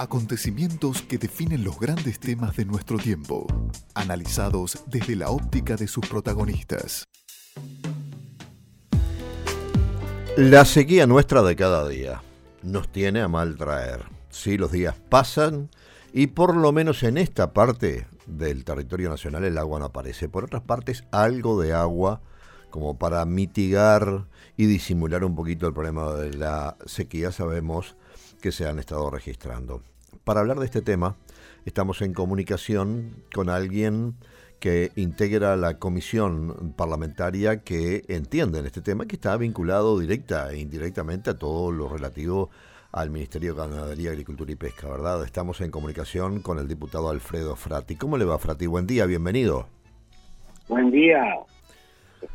Acontecimientos que definen los grandes temas de nuestro tiempo, analizados desde la óptica de sus protagonistas. La sequía nuestra de cada día nos tiene a mal traer. Sí, los días pasan y por lo menos en esta parte del territorio nacional el agua no aparece. Por otras partes, algo de agua como para mitigar y disimular un poquito el problema de la sequía sabemos que se han estado registrando. Para hablar de este tema, estamos en comunicación con alguien que integra la comisión parlamentaria que entiende en este tema, que está vinculado directa e indirectamente a todo lo relativo al Ministerio de Ganadería, Agricultura y Pesca, ¿verdad? Estamos en comunicación con el diputado Alfredo Frati. ¿Cómo le va, Frati? Buen día, bienvenido. Buen día.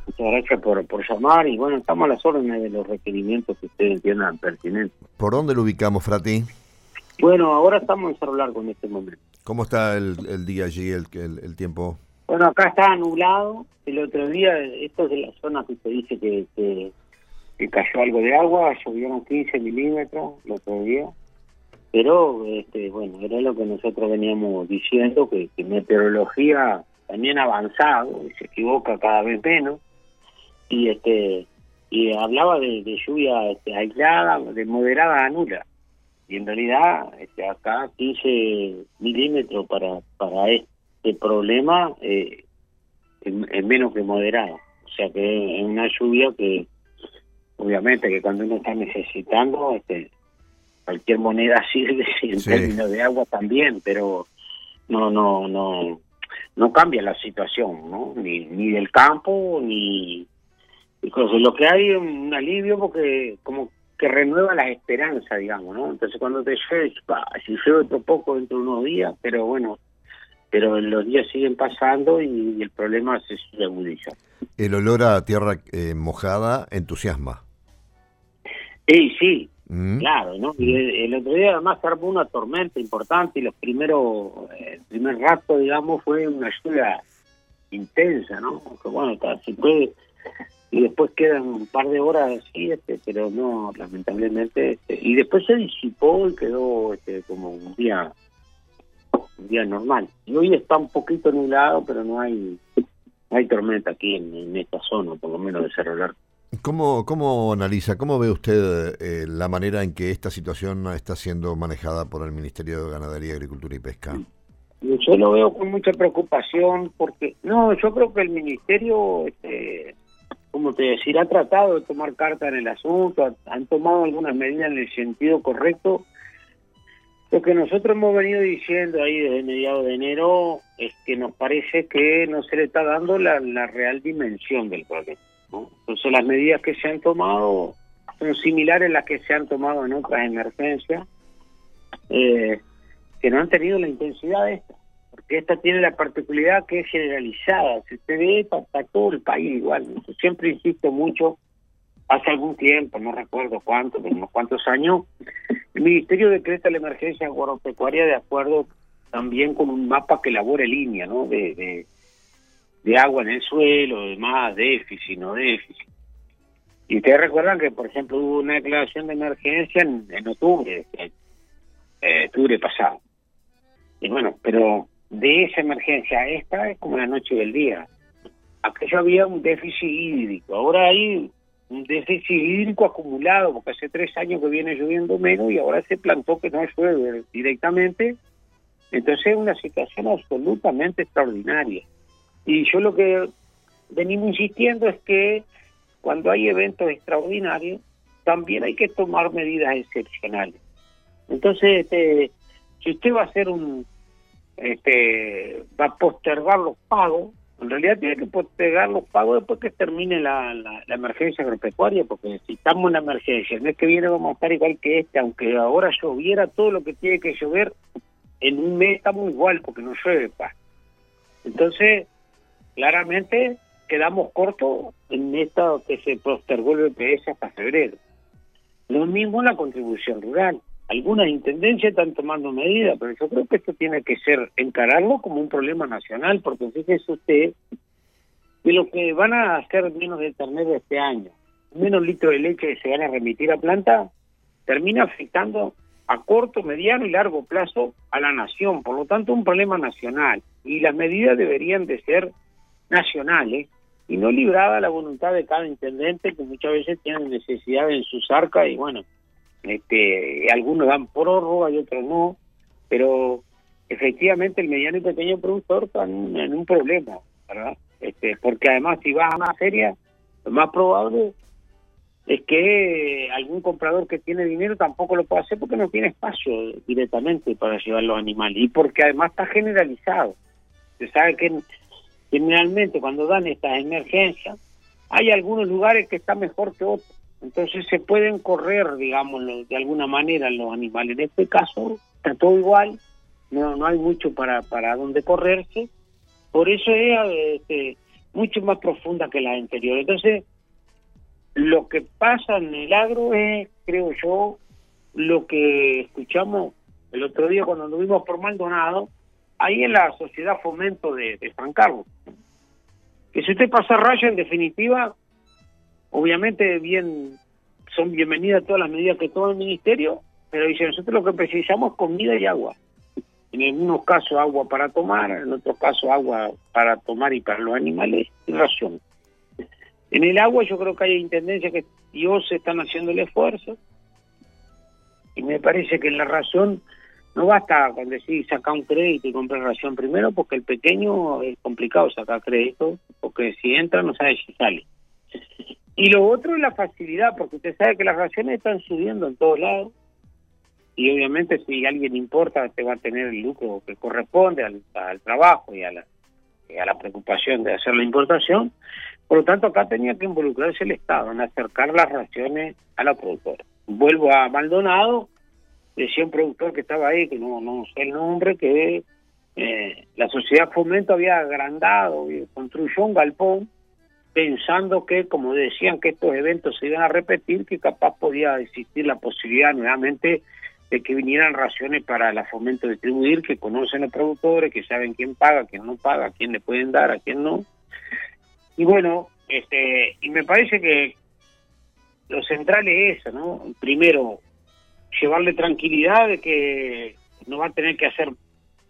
Muchas gracias por, por llamar y bueno, estamos a las órdenes de los requerimientos que ustedes entiendan pertinentes. ¿Por dónde lo ubicamos, Frati? Bueno, ahora estamos en Cerro Largo en este momento. ¿Cómo está el, día allí, el, el, tiempo? Bueno, acá está nublado. El otro día, esto es de la zona que se dice que, que, cayó algo de agua, llovieron 15 milímetros el otro día. Pero, este, bueno, era lo que nosotros veníamos diciendo, que, que meteorología también avanzado y se equivoca cada vez menos y este y hablaba de, lluvia este, aislada de moderada a nula. Y en realidad este, acá 15 milímetros para para este problema eh, es, menos que moderada. O sea que es una lluvia que obviamente que cuando uno está necesitando este cualquier moneda sirve en términos de agua también pero no no no no cambia la situación, ¿no? Ni, ni del campo, ni... Entonces, lo que hay es un alivio porque como que renueva la esperanza, digamos, ¿no? Entonces, cuando te llueve, si llueve otro poco dentro de unos días, pero bueno, pero los días siguen pasando y el problema se agudiza. El olor a tierra eh, mojada entusiasma. Sí, sí, Mm. Claro, ¿no? Y el, otro día además se armó una tormenta importante y los primeros, el primer rato, digamos, fue una lluvia intensa, ¿no? Bueno, se puede, y después quedan un par de horas así, este, pero no, lamentablemente, este, y después se disipó y quedó este, como un día, un día normal. Y hoy está un poquito nublado, pero no hay, no hay tormenta aquí en, en esta zona, por lo menos de Cerro Largo. ¿Cómo, ¿Cómo analiza, cómo ve usted eh, la manera en que esta situación está siendo manejada por el Ministerio de Ganadería, Agricultura y Pesca? Yo lo veo con mucha preocupación porque, no, yo creo que el Ministerio, este, como te decía, ha tratado de tomar carta en el asunto, han tomado algunas medidas en el sentido correcto. Lo que nosotros hemos venido diciendo ahí desde mediados de enero es que nos parece que no se le está dando la, la real dimensión del problema. Entonces las medidas que se han tomado son similares a las que se han tomado en otras emergencias, eh, que no han tenido la intensidad de esta, porque esta tiene la particularidad que es generalizada, usted ve para, todo el país igual, siempre insisto mucho, hace algún tiempo, no recuerdo cuánto, pero unos cuantos años, el Ministerio decreta la emergencia agropecuaria de acuerdo también con un mapa que elabora línea, ¿no? de de agua en el suelo, de más déficit, no déficit. Y ustedes recuerdan que, por ejemplo, hubo una declaración de emergencia en, octubre, eh, octubre pasado. Y bueno, pero de esa emergencia esta es como la noche del día. Aquello había un déficit hídrico, ahora hay un déficit hídrico acumulado, porque hace tres años que viene lloviendo menos y ahora se plantó que no llueve directamente. Entonces es una situación absolutamente extraordinaria. Y yo lo que venimos insistiendo es que cuando hay eventos extraordinarios, también hay que tomar medidas excepcionales. Entonces, este, si usted va a hacer un, este, va a postergar los pagos, en realidad tiene que postergar los pagos después que termine la, la, emergencia agropecuaria, porque si estamos en la emergencia, el mes que viene vamos a estar igual que este, aunque ahora lloviera todo lo que tiene que llover, en un mes estamos igual porque no llueve. Pa. Entonces, claramente quedamos cortos en esto que se postergó el BPS hasta febrero. Lo mismo la contribución rural. Algunas intendencias están tomando medidas, pero yo creo que esto tiene que ser encararlo como un problema nacional, porque fíjese usted que lo que van a hacer menos de ternero este año, menos litros de leche que se van a remitir a planta, termina afectando a corto, mediano y largo plazo a la nación, por lo tanto un problema nacional y las medidas deberían de ser nacionales y no librada la voluntad de cada intendente que muchas veces tienen necesidad en sus arcas y bueno, este, algunos dan prórroga y otros no, pero efectivamente el mediano y pequeño productor están en un problema, ¿verdad? Este, porque además si vas a una feria, lo más probable es que algún comprador que tiene dinero tampoco lo puede hacer porque no tiene espacio directamente para llevar los animales y porque además está generalizado. Se sabe que generalmente cuando dan estas emergencias, hay algunos lugares que están mejor que otros. Entonces se pueden correr, digamos, de alguna manera los animales. En este caso está todo igual, no no hay mucho para para dónde correrse. Por eso es este, mucho más profunda que la anterior. Entonces, lo que pasa en el agro es, creo yo, lo que escuchamos el otro día cuando anduvimos por Maldonado, ahí en la sociedad fomento de, San Carlos. Que si usted pasa raya, en definitiva, obviamente bien son bienvenidas todas las medidas que toma el ministerio, pero dice, nosotros lo que precisamos es comida y agua. En algunos casos agua para tomar, en otros casos agua para tomar y para los animales y ración. En el agua yo creo que hay intendencias que Dios están haciendo el esfuerzo y me parece que en la ración no basta con decir sacar un crédito y comprar ración primero, porque el pequeño es complicado sacar crédito, porque si entra no sabe si sale. Y lo otro es la facilidad, porque usted sabe que las raciones están subiendo en todos lados, y obviamente si alguien importa te va a tener el lucro que corresponde al, trabajo y a, la, y a la preocupación de hacer la importación. Por lo tanto, acá tenía que involucrarse el Estado en acercar las raciones a la productora. Vuelvo a Maldonado, decía un productor que estaba ahí, que no, no sé el nombre, que eh, la sociedad Fomento había agrandado construyó un galpón pensando que, como decían que estos eventos se iban a repetir, que capaz podía existir la posibilidad nuevamente de que vinieran raciones para la fomento distribuir, que conocen los productores, que saben quién paga, quién no paga, a quién le pueden dar, a quién no. Y bueno, este, y me parece que lo central es eso, ¿no? Primero, llevarle tranquilidad de que no va a tener que hacer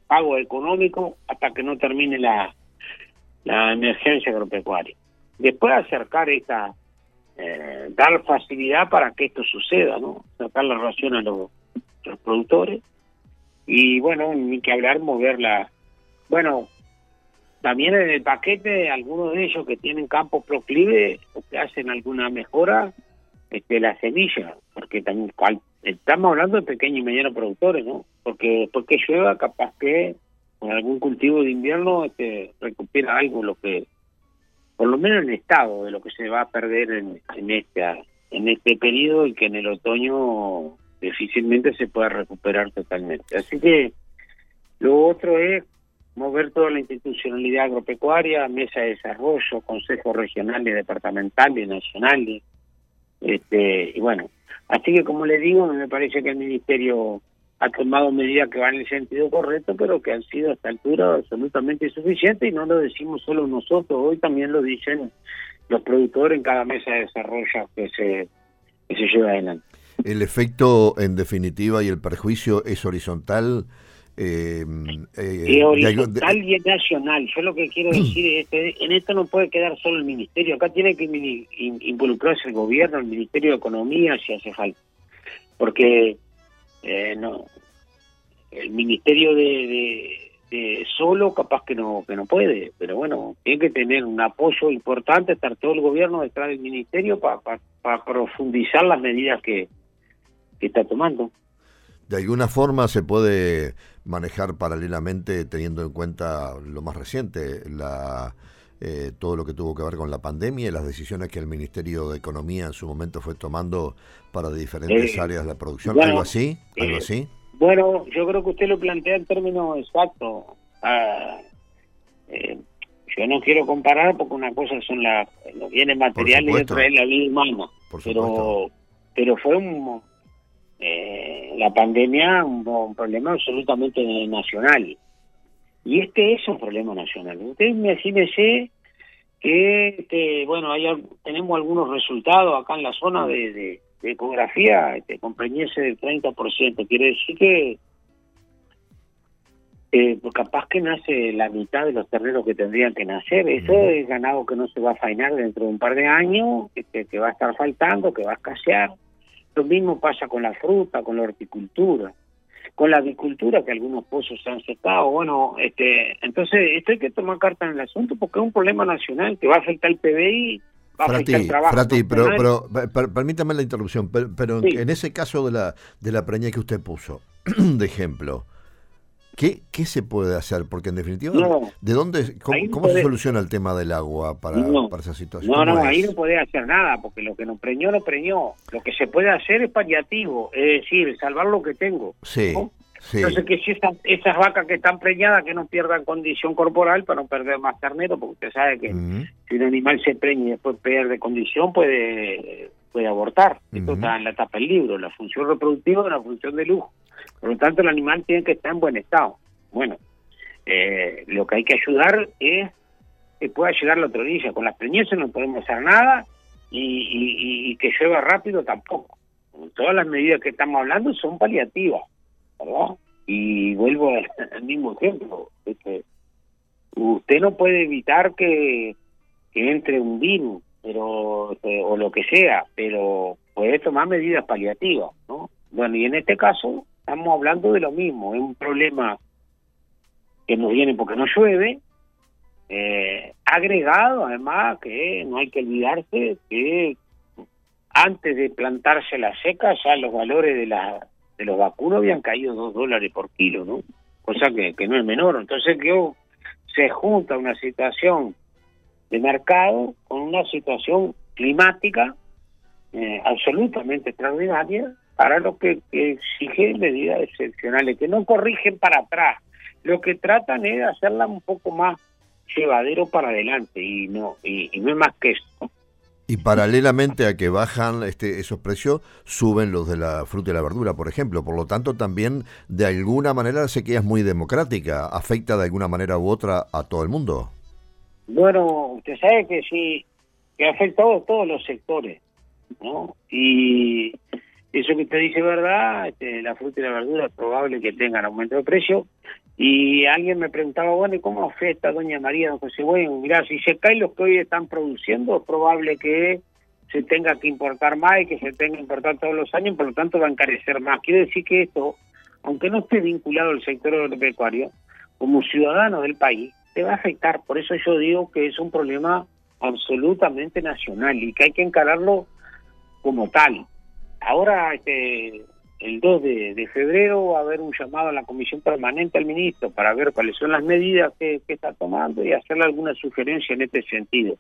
pago económico hasta que no termine la, la emergencia agropecuaria. Después acercar esta, eh, dar facilidad para que esto suceda, ¿no? Sacar la ración a los, productores y bueno, ni que hablar mover la... Bueno, también en el paquete algunos de ellos que tienen campos proclive o que hacen alguna mejora, este, la semilla, porque también estamos hablando de pequeños y medianos productores, ¿no? Porque después que llueva, capaz que con algún cultivo de invierno este, recupera algo, lo que, por lo menos el estado de lo que se va a perder en, en, en este periodo y que en el otoño difícilmente se pueda recuperar totalmente. Así que lo otro es mover toda la institucionalidad agropecuaria, mesa de desarrollo, consejos regionales, departamentales, nacionales, este, y bueno, así que como le digo, me parece que el Ministerio ha tomado medidas que van en el sentido correcto, pero que han sido a esta altura absolutamente insuficientes y no lo decimos solo nosotros, hoy también lo dicen los productores en cada mesa de desarrollo que se, que se lleva adelante. El efecto, en definitiva, y el perjuicio es horizontal eh, eh, horizontal y nacional. Yo lo que quiero decir es que en esto no puede quedar solo el ministerio. Acá tiene que involucrarse el gobierno, el Ministerio de Economía, si hace falta. Porque eh, no el ministerio de, solo capaz que no que no puede pero bueno tiene que tener un apoyo importante estar todo el gobierno detrás del ministerio para profundizar las medidas que, que está tomando de alguna forma se puede manejar paralelamente teniendo en cuenta lo más reciente, la, eh, todo lo que tuvo que ver con la pandemia y las decisiones que el Ministerio de Economía en su momento fue tomando para diferentes eh, áreas de la producción, algo así, algo eh, así. Bueno, yo creo que usted lo plantea en términos exactos. Ah, yo no quiero comparar porque una cosa son las, los bienes materiales y otra es la vida humana. pero, pero fue un eh, la pandemia un, un problema absolutamente nacional. Y este es un problema nacional. Usted me imagínese que, este, bueno, hay, tenemos algunos resultados acá en la zona de, de ecografía este, con del 30%. Quiere decir que eh, pues capaz que nace la mitad de los terneros que tendrían que nacer. Eso es ganado que no se va a fainar dentro de un par de años, este, que va a estar faltando, que va a escasear. Lo mismo pasa con la fruta, con la horticultura, con la agricultura, que algunos pozos se han secado. Bueno, este, entonces esto hay que tomar carta en el asunto porque es un problema nacional que va a afectar el PBI, Frati, pero, permítame la interrupción, pero, en ese caso de la, de la preña que usted puso, de ejemplo, ¿qué, ¿qué se puede hacer? Porque en definitiva, ¿de dónde, cómo, se soluciona el tema del agua para, para esa situación? No, no, ahí no puede hacer nada, porque lo que nos preñó, lo preñó. Lo que se puede hacer es paliativo, es decir, salvar lo que tengo. Sí. Entonces, que si esas, vacas que están preñadas, que no pierdan condición corporal para no perder más ternero, porque usted sabe que si un animal se preña y después pierde condición, puede puede abortar. Esto está en la etapa del libro. La función reproductiva es una función de lujo. Por lo tanto, el animal tiene que estar en buen estado. Bueno, eh, lo que hay que ayudar es que pueda llegar la otra orilla. Con las preñeces no podemos hacer nada y, y que llueva rápido tampoco. Todas las medidas que estamos hablando son paliativas. ¿verdad? Y vuelvo al mismo ejemplo, que usted no puede evitar que, que entre un virus, pero este, o lo que sea, pero puede tomar medidas paliativas, ¿no? Bueno, y en este caso estamos hablando de lo mismo, es un problema que nos viene porque no llueve, eh, agregado además que no hay que olvidarse que antes de plantarse la seca ya los valores de la de los vacunos habían caído dos dólares por kilo, ¿no? Cosa que, que no es menor. Entonces que se junta una situación de mercado con una situación climática eh, absolutamente extraordinaria para lo que, exige medidas excepcionales, que no corrigen para atrás, lo que tratan es de hacerla un poco más llevadero para adelante y no y, y no es más que eso. Y paralelamente a que bajan este, esos precios, suben los de la fruta y la verdura, por ejemplo. Por lo tanto, también de alguna manera la sequía es muy democrática. ¿Afecta de alguna manera u otra a todo el mundo? Bueno, usted sabe que sí, que afecta a todos los sectores, ¿no? Y eso que usted dice verdad, este, la fruta y la verdura es probable que tengan aumento de precio. Y alguien me preguntaba, bueno, ¿y cómo afecta doña María, don José? Bueno, mira, si se caen los que hoy están produciendo, es probable que se tenga que importar más y que se tenga que importar todos los años, por lo tanto va a encarecer más. Quiere decir que esto, aunque no esté vinculado al sector agropecuario, como ciudadano del país, te va a afectar. Por eso yo digo que es un problema absolutamente nacional y que hay que encararlo como tal. Ahora, este, el 2 de, febrero va a haber un llamado a la comisión permanente al ministro para ver cuáles son las medidas que, está tomando y hacerle alguna sugerencia en este sentido.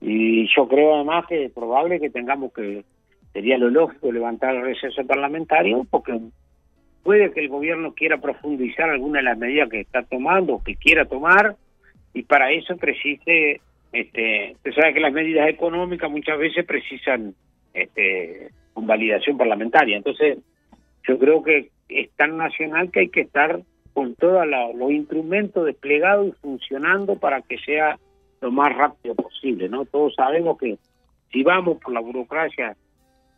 Y yo creo además que es probable que tengamos que, sería lo lógico, levantar el receso parlamentario, porque puede que el gobierno quiera profundizar alguna de las medidas que está tomando o que quiera tomar, y para eso precise, este, usted sabe que las medidas económicas muchas veces precisan este, con validación parlamentaria. Entonces, yo creo que es tan nacional que hay que estar con todos los instrumentos desplegados y funcionando para que sea lo más rápido posible, ¿no? Todos sabemos que si vamos por la burocracia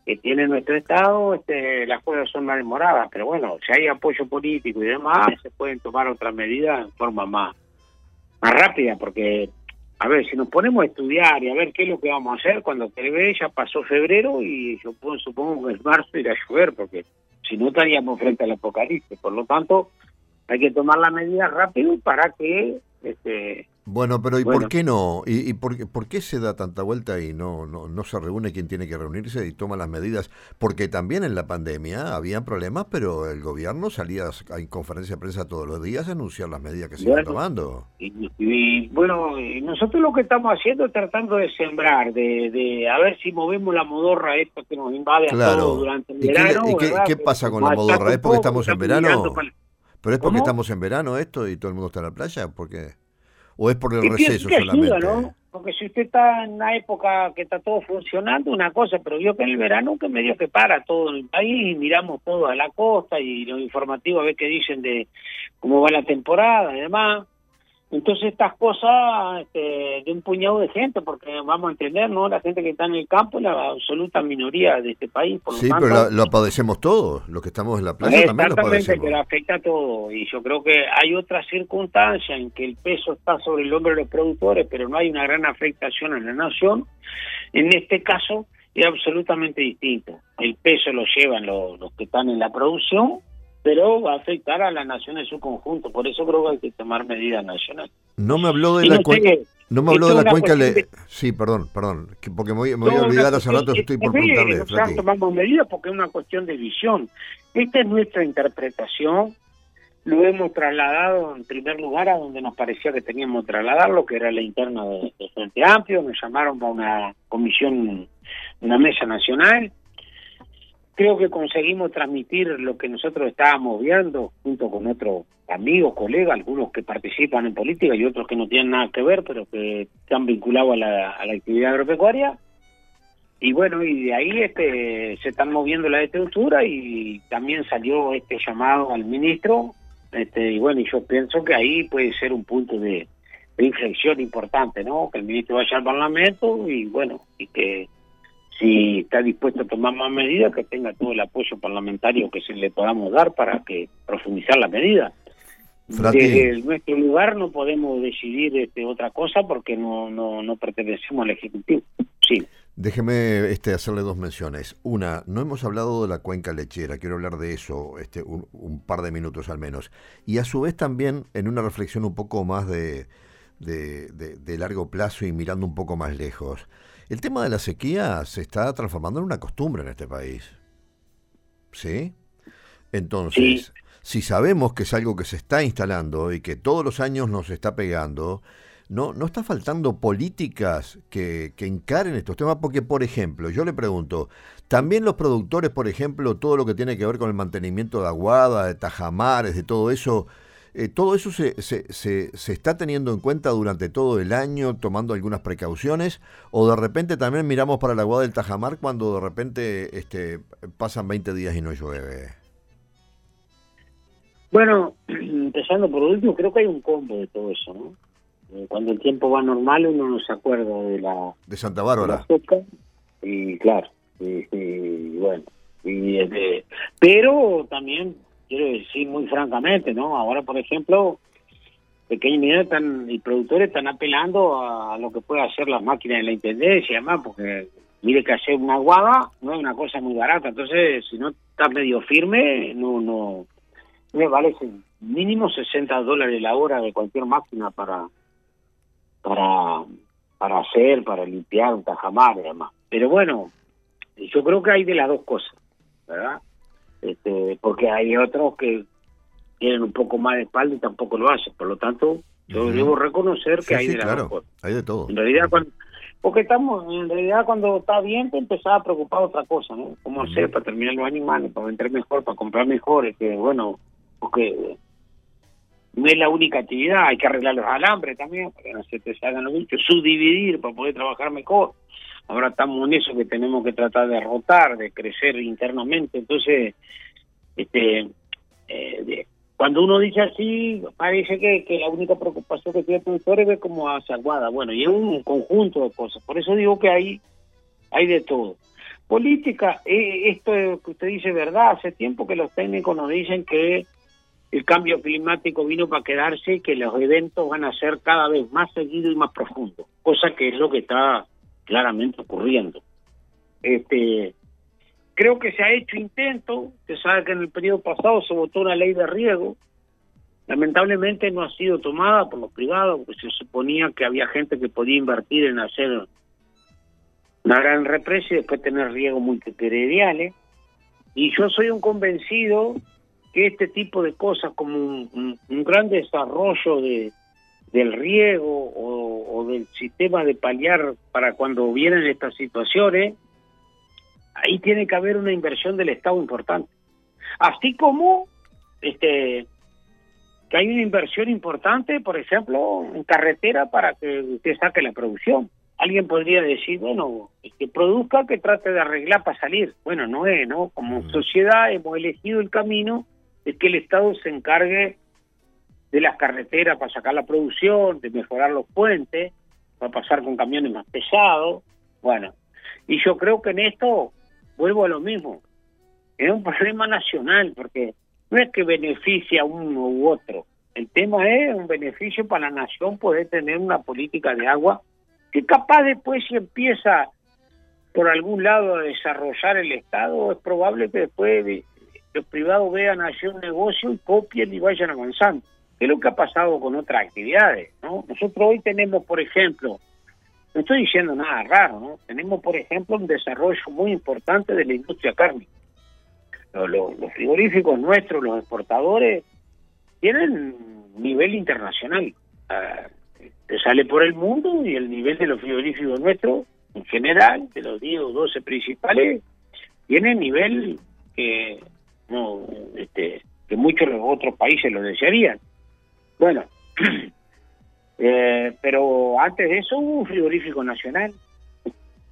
que tiene nuestro Estado, este, las cosas son más demoradas, pero bueno, si hay apoyo político y demás, se pueden tomar otras medidas en forma más, más rápida, porque a ver, si nos ponemos a estudiar y a ver qué es lo que vamos a hacer cuando ve ya pasó febrero y yo supongo que en marzo irá a llover, porque si no estaríamos frente al apocalipsis. Por lo tanto, hay que tomar la medida rápido para que este, bueno, pero ¿y por qué no? ¿Y, por, qué se da tanta vuelta y no, no, no se reúne quien tiene que reunirse y toma las medidas? Porque también en la pandemia había problemas, pero el gobierno salía en conferencia de prensa todos los días a anunciar las medidas que se iban tomando. Y, bueno, nosotros lo que estamos haciendo es tratando de sembrar, de, de a ver si movemos la modorra esta que nos invade a todos durante el verano. ¿Y qué, pasa con la modorra? ¿Es porque estamos en verano? ¿Pero es porque estamos en verano esto y todo el mundo está en la playa? porque ¿O es por el receso solamente? ¿no? Porque si usted está en una época que está todo funcionando, una cosa, pero yo que en el verano que medio que para todo el país y miramos todo a la costa y los informativos a ver qué dicen de cómo va la temporada y demás. Entonces estas cosas este, de un puñado de gente, porque vamos a entender, ¿no? La gente que está en el campo es la absoluta minoría de este país. Por sí, pero lo, padecemos todos, los que estamos en la playa también lo padecemos. pero afecta a todo. Y yo creo que hay otra circunstancia en que el peso está sobre el hombro de los productores, pero no hay una gran afectación en la nación. En este caso es absolutamente distinto. El peso lo llevan los, los que están en la producción pero va a afectar a la nación en su conjunto. Por eso creo que hay que tomar medidas nacionales. No me habló de la cuenca. No me habló de la cuenca. Sí, perdón, perdón, porque me voy, a olvidar hace rato, estoy por preguntarle. Nosotros tomamos medidas porque es una cuestión de visión. Esta es nuestra interpretación. Lo hemos trasladado en primer lugar a donde nos parecía que teníamos que trasladarlo, que era la interna de, de Frente Amplio. Nos llamaron para una comisión, una mesa nacional creo que conseguimos transmitir lo que nosotros estábamos viendo junto con otros amigos, colegas, algunos que participan en política y otros que no tienen nada que ver, pero que están vinculados a la, actividad agropecuaria. Y bueno, y de ahí este se están moviendo la estructura y también salió este llamado al ministro. Este, y bueno, yo pienso que ahí puede ser un punto de inflexión importante, ¿no? Que el ministro vaya al Parlamento y bueno, y que si está dispuesto a tomar más medidas, que tenga todo el apoyo parlamentario que se le podamos dar para que profundizar la medida. Desde nuestro lugar no podemos decidir este, otra cosa porque no, no, no pertenecemos al Ejecutivo. Sí. Déjeme este, hacerle dos menciones. Una, no hemos hablado de la cuenca lechera, quiero hablar de eso este, un, par de minutos al menos. Y a su vez también en una reflexión un poco más de, de, de largo plazo y mirando un poco más lejos. El tema de la sequía se está transformando en una costumbre en este país. ¿Sí? Entonces, si sabemos que es algo que se está instalando y que todos los años nos está pegando, no, no está faltando políticas que, que encaren estos temas, porque, por ejemplo, yo le pregunto, también los productores, por ejemplo, todo lo que tiene que ver con el mantenimiento de aguada, de tajamares, de todo eso, eh, ¿Todo eso se, se, se, está teniendo en cuenta durante todo el año, tomando algunas precauciones? ¿O de repente también miramos para el agua del Tajamar cuando de repente este, pasan 20 días y no llueve? Bueno, empezando por último, creo que hay un combo de todo eso, ¿no? Eh, cuando el tiempo va normal uno no se acuerda de la... De Santa Bárbara. y claro, y, bueno, y, este, pero también quiero decir muy francamente, ¿no? Ahora, por ejemplo, pequeños y están, y productores están apelando a lo que puede hacer las máquinas de la intendencia y demás, porque mire que hacer una guada no es una cosa muy barata, entonces si no está medio firme, no, no, me vale mínimo 60 dólares la hora de cualquier máquina para, para, para hacer, para limpiar un tajamar y demás. Pero bueno, yo creo que hay de las dos cosas, ¿verdad? Este, porque hay otros que tienen un poco más de espalda y tampoco lo hacen. Por lo tanto, yo debo reconocer que hay de claro, hay de todo. En realidad, cuando, porque estamos, en realidad cuando está bien te empezaba a preocupar otra cosa, ¿no? ¿Cómo hacer para terminar los animales, para vender mejor, para comprar mejor? Es que, bueno, porque no es la única actividad, hay que arreglar los alambres también, para que no se te salgan los bichos, subdividir para poder trabajar mejor. Ahora estamos en eso que tenemos que tratar de derrotar, de crecer internamente. Entonces, este, eh, cuando uno dice así, parece que, la única preocupación que tiene el productor es hace aguada. Bueno, y es un conjunto de cosas. Por eso digo que hay, hay de todo. Política, eh, esto que usted dice verdad. Hace tiempo que los técnicos nos dicen que el cambio climático vino para quedarse y que los eventos van a ser cada vez más seguidos y más profundos, cosa que es lo que está claramente ocurriendo. Este, creo que se ha hecho intento, se sabe que en el periodo pasado se votó una ley de riego, lamentablemente no ha sido tomada por los privados, porque se suponía que había gente que podía invertir en hacer una gran represa y después tener riego multiperediales. Y yo soy un convencido que este tipo de cosas, como un gran desarrollo de, del riego o, del sistema de paliar para cuando vienen estas situaciones, ahí tiene que haber una inversión del Estado importante. Así como este que hay una inversión importante, por ejemplo, en carretera para que usted saque la producción. Alguien podría decir, bueno, que produzca, que trate de arreglar para salir. Bueno, no es, ¿no? Como sociedad hemos elegido el camino de que el Estado se encargue de las carreteras para sacar la producción, de mejorar los puentes, para pasar con camiones más pesados. Bueno, y yo creo que en esto vuelvo a lo mismo. Es un problema nacional, porque no es que beneficie a uno u otro. El tema es un beneficio para la nación poder tener una política de agua que capaz después si empieza por algún lado a desarrollar el Estado, es probable que después los privados vean hacer un negocio y copien y vayan avanzando. Es lo que ha pasado con otras actividades. ¿no? Nosotros hoy tenemos, por ejemplo, no estoy diciendo nada raro, ¿no? tenemos, por ejemplo, un desarrollo muy importante de la industria cárnica. Los, frigoríficos nuestros, los exportadores, tienen nivel internacional. Uh, sale por el mundo y el nivel de los frigoríficos nuestros, en general, de los 10 o 12 principales, tiene nivel que no este, que muchos de los otros países lo desearían. Bueno, eh, pero antes de eso hubo un frigorífico nacional,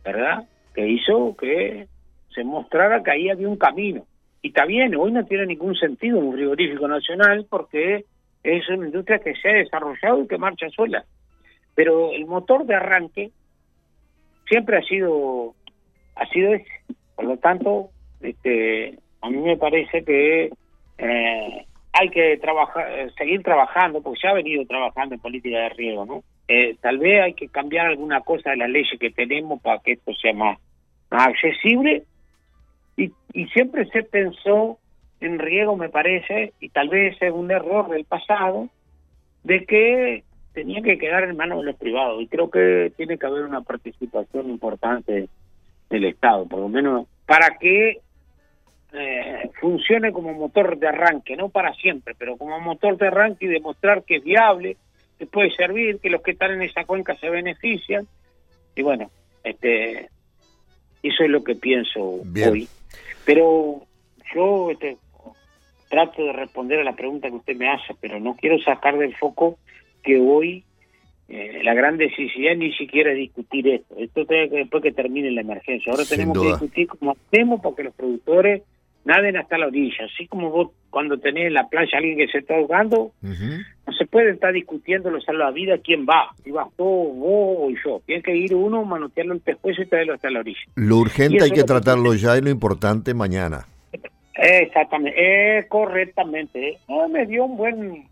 ¿verdad? Que hizo que se mostrara que ahí había un camino. Y está bien, hoy no tiene ningún sentido un frigorífico nacional porque es una industria que se ha desarrollado y que marcha sola. Pero el motor de arranque siempre ha sido ha sido ese. Por lo tanto, este, a mí me parece que eh, hay que trabajar, seguir trabajando, porque ya ha venido trabajando en política de riego, ¿no? Eh, tal vez hay que cambiar alguna cosa de las leyes que tenemos para que esto sea más, más accesible y, y siempre se pensó en riego, me parece, y tal vez es un error del pasado, de que tenía que quedar en manos de los privados. Y creo que tiene que haber una participación importante del Estado, por lo menos para que eh, funcione como motor de arranque, no para siempre, pero como motor de arranque y demostrar que es viable, que puede servir, que los que están en esa cuenca se benefician. Y bueno, este eso es lo que pienso hoy. Pero yo este, trato de responder a la pregunta que usted me hace, pero no quiero sacar del foco que hoy eh, la gran decisión ni siquiera es discutir esto. Esto tiene que después que termine la emergencia. Ahora tenemos que discutir cómo hacemos porque los productores naden hasta la orilla. Así como vos cuando tenés en la playa alguien que se está ahogando, no se puede estar discutiendo los salvavidas quién va. Si vas vos, vos y yo. Tiene que ir uno, manotearlo el pescuezo y traerlo hasta la orilla. Lo urgente hay que tratarlo ya y lo importante mañana. Exactamente, eh, correctamente. No, me dio un buen...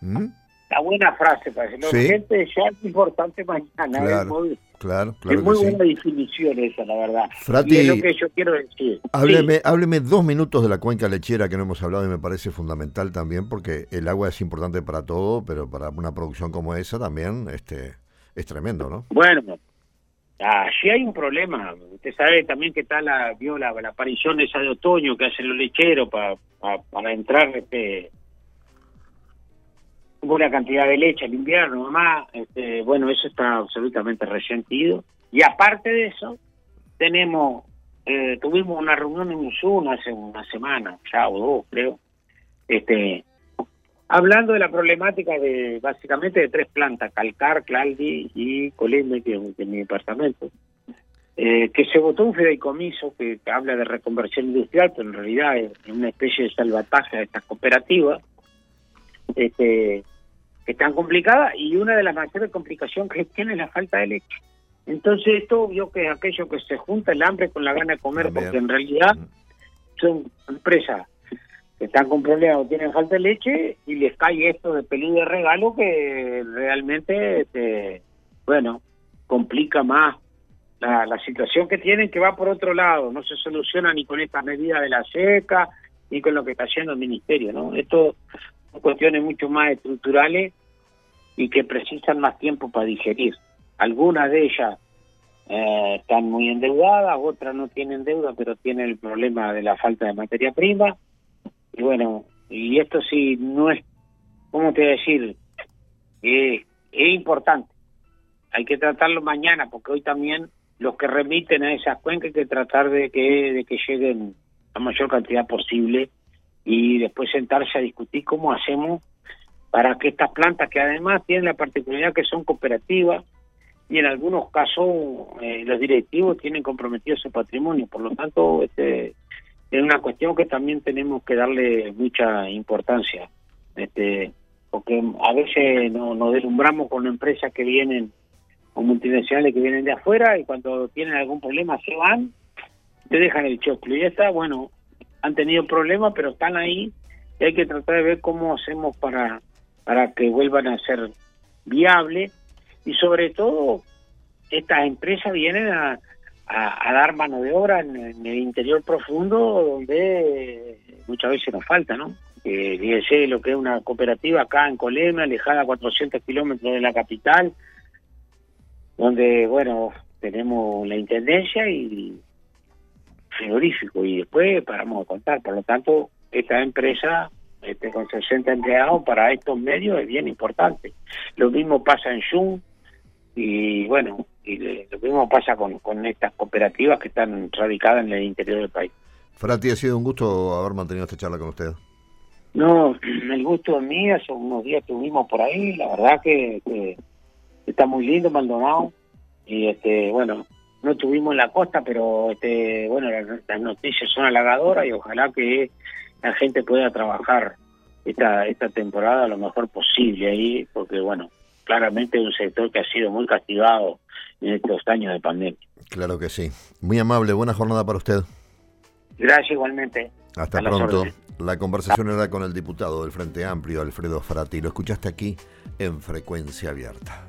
¿Mm? La buena frase, parece. Lo urgente ya es importante mañana. Claro, es muy, claro, Es muy buena definición esa, la verdad. Frati, y es lo que yo quiero decir. Hábleme, hábleme dos minutos de la cuenca lechera que no hemos hablado y me parece fundamental también porque el agua es importante para todo, pero para una producción como esa también este es tremendo, ¿no? Bueno, Allí hay un problema. Usted sabe también que está la, vio la, aparición esa de otoño que hacen los lecheros para para entrar este buena cantidad de leche en invierno, mamá. Este, bueno, eso está absolutamente resentido. Y aparte de eso, tenemos eh, tuvimos una reunión en Usun hace una semana, ya o dos, creo, este hablando de la problemática de básicamente de tres plantas, Calcar, Claldi y Colembe, que es mi departamento, eh, que se votó un fideicomiso que, habla de reconversión industrial, pero en realidad es una especie de salvataje de estas cooperativas, este, que están complicadas y una de las mayores complicaciones que tiene es la falta de leche. Entonces esto vio que aquello que se junta el hambre con la gana de comer, porque en realidad son empresas que están con problemas o tienen falta de leche y les cae esto de peligro de regalo que realmente, este, bueno, complica más la, la situación que tienen que va por otro lado, no se soluciona ni con esta medida de la seca ni con lo que está haciendo el ministerio, ¿no? Esto son cuestiones mucho más estructurales y que precisan más tiempo para digerir. Algunas de ellas eh, están muy endeudadas, otras no tienen deuda, pero tienen el problema de la falta de materia prima y bueno, y esto sí no es, ¿cómo te voy a decir? es importante. Hay que tratarlo mañana, porque hoy también los que remiten a esas cuencas hay que tratar de que, de que lleguen la mayor cantidad posible y después sentarse a discutir cómo hacemos para que estas plantas, que además tienen la particularidad que son cooperativas, y en algunos casos eh, los directivos tienen comprometido su patrimonio, por lo tanto, este es una cuestión que también tenemos que darle mucha importancia. Este, porque a veces no, nos deslumbramos con empresas que vienen, o multinacionales que vienen de afuera, y cuando tienen algún problema se van, te dejan el choclo. Y está, bueno, han tenido problemas, pero están ahí, y hay que tratar de ver cómo hacemos para, para que vuelvan a ser viables, y sobre todo, estas empresas vienen a, dar mano de obra en, el interior profundo, donde muchas veces nos falta, ¿no? Eh, fíjese lo que es una cooperativa acá en Colema, alejada a 400 kilómetros de la capital, donde, bueno, tenemos la intendencia y frigorífico, y después paramos de contar. Por lo tanto, esta empresa este, con 60 empleados para estos medios es bien importante. Lo mismo pasa en Zoom, y bueno, y lo mismo pasa con, con estas cooperativas que están radicadas en el interior del país. Frati, ha sido un gusto haber mantenido esta charla con usted. No, el gusto es mío, hace unos días estuvimos por ahí, la verdad que, está muy lindo Maldonado, y este, bueno, no estuvimos en la costa, pero este, bueno, las, noticias son halagadoras y ojalá que la gente pueda trabajar esta, esta temporada lo mejor posible ahí, porque bueno, claramente es un sector que ha sido muy castigado en estos años de pandemia. Claro que sí. Muy amable, buena jornada para usted. Gracias igualmente. Hasta pronto. La conversación era con el diputado del Frente Amplio, Alfredo Frati. Lo escuchaste aquí en Frecuencia Abierta.